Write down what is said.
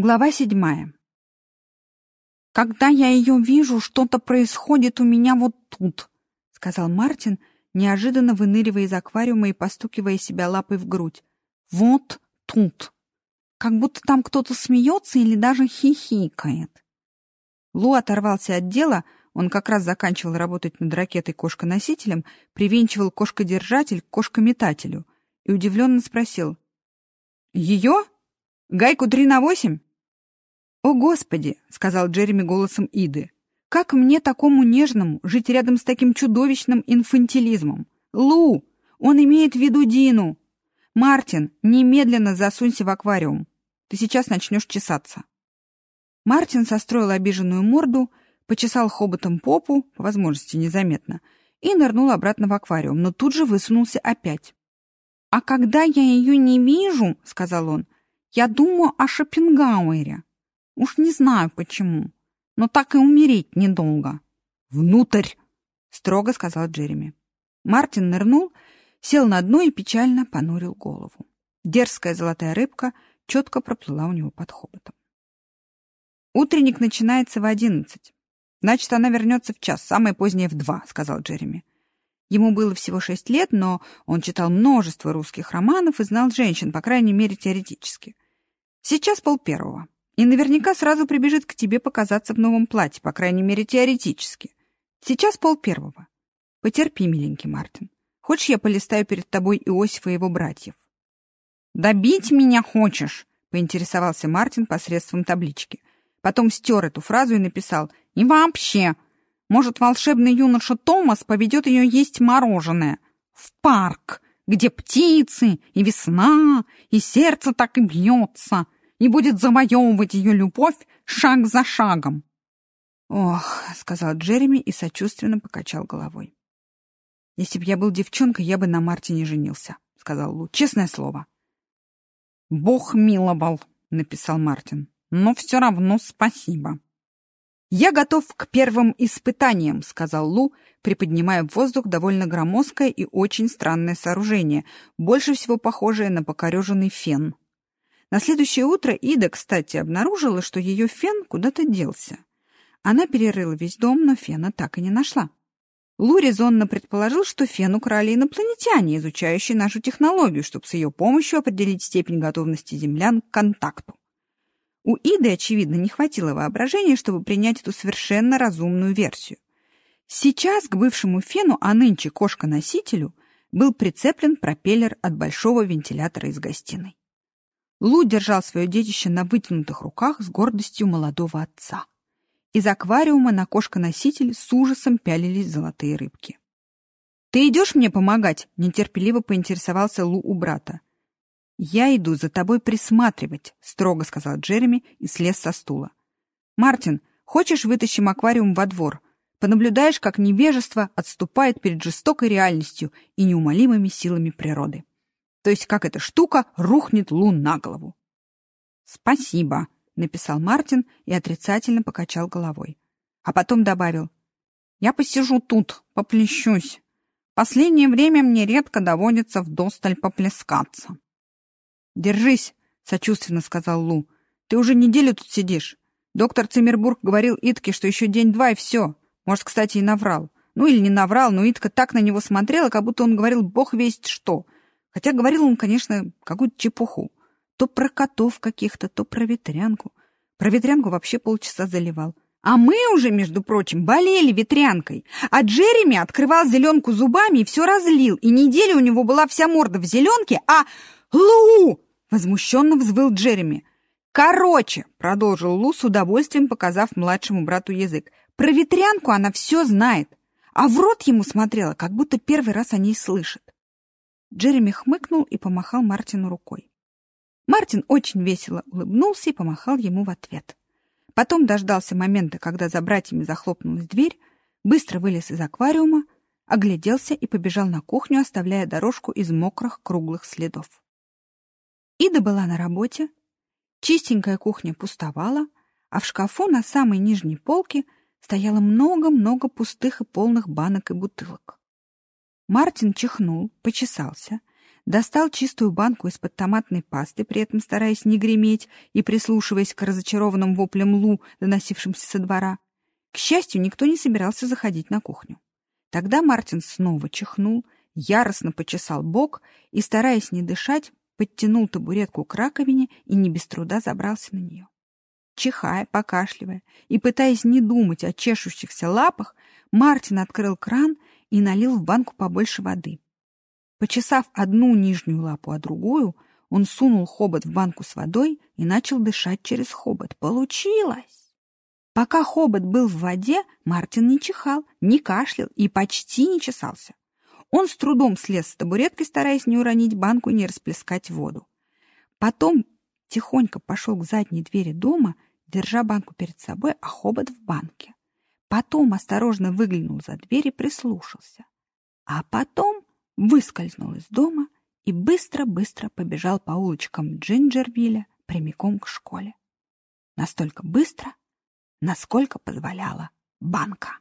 Глава седьмая. «Когда я ее вижу, что-то происходит у меня вот тут», — сказал Мартин, неожиданно выныривая из аквариума и постукивая себя лапой в грудь. «Вот тут. Как будто там кто-то смеется или даже хихикает». Лу оторвался от дела, он как раз заканчивал работать над ракетой-кошконосителем, привинчивал кошкодержатель к кошкометателю и удивленно спросил. «Ее? Гайку три на восемь?» «О, Господи!» — сказал Джереми голосом Иды. «Как мне, такому нежному, жить рядом с таким чудовищным инфантилизмом? Лу! Он имеет в виду Дину! Мартин, немедленно засунься в аквариум. Ты сейчас начнешь чесаться». Мартин состроил обиженную морду, почесал хоботом попу, по возможности незаметно, и нырнул обратно в аквариум, но тут же высунулся опять. «А когда я ее не вижу, — сказал он, — я думаю о Шопенгауэре. Уж не знаю почему, но так и умереть недолго. «Внутрь!» — строго сказал Джереми. Мартин нырнул, сел на дно и печально понурил голову. Дерзкая золотая рыбка четко проплыла у него под хоботом. «Утренник начинается в одиннадцать. Значит, она вернется в час, самое позднее в два», — сказал Джереми. Ему было всего шесть лет, но он читал множество русских романов и знал женщин, по крайней мере, теоретически. Сейчас пол первого. И наверняка сразу прибежит к тебе показаться в новом платье, по крайней мере, теоретически. Сейчас пол первого. Потерпи, миленький Мартин. Хочешь, я полистаю перед тобой Иосифа и его братьев? «Добить меня хочешь?» — поинтересовался Мартин посредством таблички. Потом стер эту фразу и написал «И вообще, может, волшебный юноша Томас поведет ее есть мороженое в парк, где птицы и весна, и сердце так и бьется» и будет завоевывать ее любовь шаг за шагом. «Ох», — сказал Джереми и сочувственно покачал головой. «Если б я был девчонкой, я бы на Марте не женился», — сказал Лу. «Честное слово». «Бог миловал», — написал Мартин. «Но все равно спасибо». «Я готов к первым испытаниям», — сказал Лу, приподнимая в воздух довольно громоздкое и очень странное сооружение, больше всего похожее на покореженный фен. На следующее утро Ида, кстати, обнаружила, что ее фен куда-то делся. Она перерыла весь дом, но фена так и не нашла. Лу резонно предположил, что фен украли инопланетяне, изучающие нашу технологию, чтобы с ее помощью определить степень готовности землян к контакту. У Иды, очевидно, не хватило воображения, чтобы принять эту совершенно разумную версию. Сейчас к бывшему фену, а нынче кошка-носителю, был прицеплен пропеллер от большого вентилятора из гостиной. Лу держал свое детище на вытянутых руках с гордостью молодого отца. Из аквариума на кошка-носитель с ужасом пялились золотые рыбки. «Ты идешь мне помогать?» — нетерпеливо поинтересовался Лу у брата. «Я иду за тобой присматривать», — строго сказал Джереми и слез со стула. «Мартин, хочешь вытащим аквариум во двор? Понаблюдаешь, как невежество отступает перед жестокой реальностью и неумолимыми силами природы» то есть как эта штука рухнет Лу на голову. «Спасибо», — написал Мартин и отрицательно покачал головой. А потом добавил, «Я посижу тут, поплещусь. Последнее время мне редко доводится вдосталь поплескаться». «Держись», — сочувственно сказал Лу. «Ты уже неделю тут сидишь. Доктор Циммербург говорил Итке, что еще день-два и все. Может, кстати, и наврал. Ну или не наврал, но Итка так на него смотрела, как будто он говорил бог весть что — Хотя говорил он, конечно, какую-то чепуху. То про котов каких-то, то про ветрянку. Про ветрянку вообще полчаса заливал. А мы уже, между прочим, болели ветрянкой. А Джереми открывал зеленку зубами и все разлил. И неделю у него была вся морда в зеленке, а... Лу! Возмущенно взвыл Джереми. Короче, продолжил Лу с удовольствием, показав младшему брату язык. Про ветрянку она все знает. А в рот ему смотрела, как будто первый раз о ней слышит. Джереми хмыкнул и помахал Мартину рукой. Мартин очень весело улыбнулся и помахал ему в ответ. Потом дождался момента, когда за братьями захлопнулась дверь, быстро вылез из аквариума, огляделся и побежал на кухню, оставляя дорожку из мокрых круглых следов. Ида была на работе, чистенькая кухня пустовала, а в шкафу на самой нижней полке стояло много-много пустых и полных банок и бутылок. Мартин чихнул, почесался, достал чистую банку из-под томатной пасты, при этом стараясь не греметь и прислушиваясь к разочарованным воплям Лу, доносившимся со двора. К счастью, никто не собирался заходить на кухню. Тогда Мартин снова чихнул, яростно почесал бок и, стараясь не дышать, подтянул табуретку к раковине и не без труда забрался на нее. Чихая, покашливая и пытаясь не думать о чешущихся лапах, Мартин открыл кран и налил в банку побольше воды. Почесав одну нижнюю лапу, а другую, он сунул хобот в банку с водой и начал дышать через хобот. Получилось! Пока хобот был в воде, Мартин не чихал, не кашлял и почти не чесался. Он с трудом слез с табуреткой, стараясь не уронить банку и не расплескать воду. Потом тихонько пошел к задней двери дома, держа банку перед собой, а хобот в банке. Потом осторожно выглянул за дверь и прислушался. А потом выскользнул из дома и быстро-быстро побежал по улочкам Джинджервилля прямиком к школе. Настолько быстро, насколько позволяла банка.